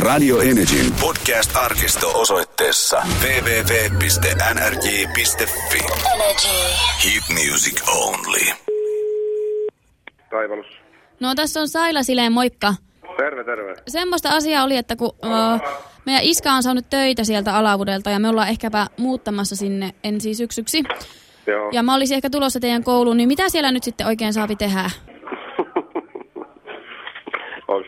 Radio Energyn podcast-arkisto osoitteessa www.nrj.fi. Energy. Hit music only. Taivalus. No tässä on Saila Sileen, moikka. Terve, terve. Semmoista asiaa oli, että kun uh, meidän iska on saanut töitä sieltä alavuudelta ja me ollaan ehkäpä muuttamassa sinne ensi syksyksi. Joo. Ja mä olisin ehkä tulossa teidän kouluun, niin mitä siellä nyt sitten oikein saapi tehdä?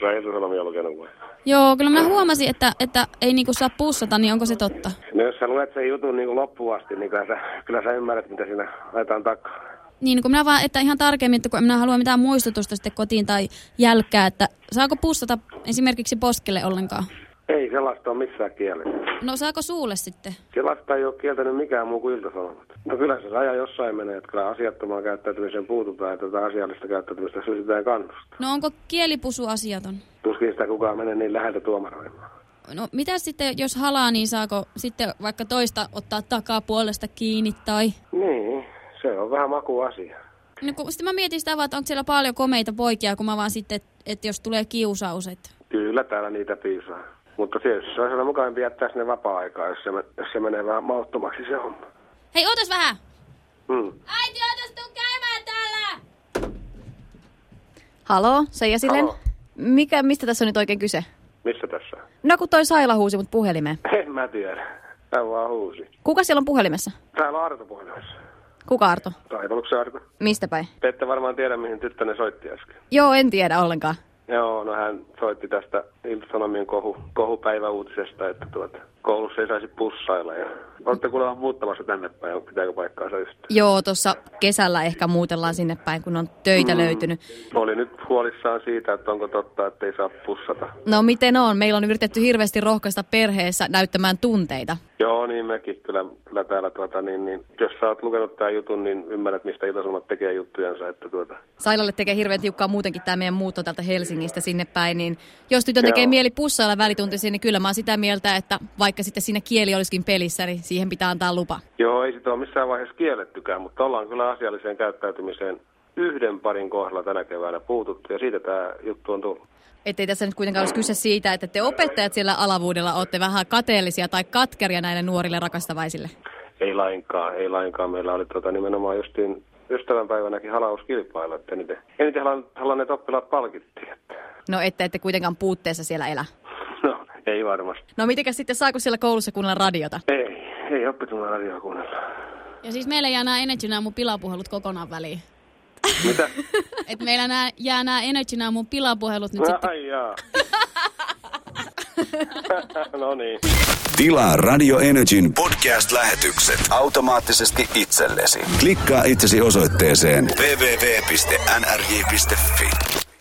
Onko sä iltasanomia lukenut vai? Joo, kyllä mä huomasin, että, että ei niinku saa pussata, niin onko se totta? No jos sä luet sen jutun niin loppuun asti, niin kyllä sä, kyllä sä ymmärrät, mitä siinä ajetaan takaa. Niin, kun minä vaan, että ihan tarkemmin, että kun en minä halua mitään muistutusta sitten kotiin tai jälkää, että saako pussata esimerkiksi poskelle ollenkaan? Ei sellaista ole missään kielessä. No saako suulle sitten? Sellaista ei ole kieltänyt mikään muu kuin iltasanomat. No kyllä se raja jossain menee, että kyllä asiattomaan käyttäytymiseen puututaan ja tätä asiallista käyttäytymistä sytytään kannustaa. No onko kielipusu asiaton? Tuskin sitä kukaan menee niin läheltä tuomaroimaan. No mitä sitten, jos halaa, niin saako sitten vaikka toista ottaa takaa puolesta kiinni tai... Niin, se on vähän makuasia. No kun sitten mä mietin sitä vaan, että onko siellä paljon komeita poikia, kun mä vaan sitten, että et jos tulee kiusaus, että... Kyllä täällä niitä piisaa. Mutta tietysti se sellainen mukavampi jättää sinne vapaa-aikaa, jos se, jos se menee vähän mauttomaksi se homma. Hei, ootas vähän! Hmm. Äiti, ootas tuu käymään täällä! Halo, Seija Silen. Halo. Mikä, mistä tässä on nyt oikein kyse? Missä tässä? No kun toi Saila huusi mut puhelimeen. En mä tiedä. Hän vaan huusi. Kuka siellä on puhelimessa? Täällä on Arto puhelimessa. Kuka Arto? Taivaluksen Arto. Mistä päin? Te ette varmaan tiedä, mihin tyttönne soitti äsken. Joo, en tiedä ollenkaan. Joo, no hän soitti tästä Ilta-Sanomien kohu, kohupäiväuutisesta, että tuota, koulussa ei saisi pussailla. Ja... Olette kuulemma muuttamassa tänne päin, pitääkö paikkaansa just? Joo, tuossa kesällä ehkä muutellaan sinne päin, kun on töitä mm. löytynyt. Oli nyt huolissaan siitä, että onko totta, että ei saa pussata. No miten on? Meillä on yritetty hirveästi rohkaista perheessä näyttämään tunteita. Joo, niin mekin kyllä, kyllä täällä, tuota, niin, niin, jos sä oot lukenut tämän jutun, niin ymmärrät, mistä Ilta-Sanomat tekee juttujansa. Että, tuota, Sailalle tekee hirveän tiukkaa muutenkin tämä meidän muutto täältä Helsingistä sinne päin, niin jos tytön tekee Joo. mieli pussailla välituntisiin, niin kyllä mä oon sitä mieltä, että vaikka sitten siinä kieli olisikin pelissä, niin siihen pitää antaa lupa. Joo, ei sitä ole missään vaiheessa kiellettykään, mutta ollaan kyllä asialliseen käyttäytymiseen yhden parin kohdalla tänä keväänä puututtu ja siitä tämä juttu on tullut. Ettei tässä nyt kuitenkaan olisi kyse siitä, että te opettajat siellä alavuudella olette vähän kateellisia tai katkeria näille nuorille rakastavaisille. Ei lainkaan, ei lainkaan. Meillä oli tota, nimenomaan justiin ystävänpäivänäkin halauskilpailu, että eniten, eniten halan- halanneet oppilaat palkittiin. Että. No ette ette kuitenkaan puutteessa siellä elä. No, ei varmasti. No mitenkäs sitten saako siellä koulussa kuunnella radiota? Ei, ei oppitunnan radioa kuunnella. Ja siis meillä jää nämä Energy nämä mun pilapuhelut kokonaan väliin. Mitä? Et meillä nää, jää nämä Energy nämä mun pilapuhelut nyt sitten. Ai jaa. no niin. Tilaa Radio Energyn podcast-lähetykset automaattisesti itsellesi. Klikkaa itsesi osoitteeseen www.nrj.fi.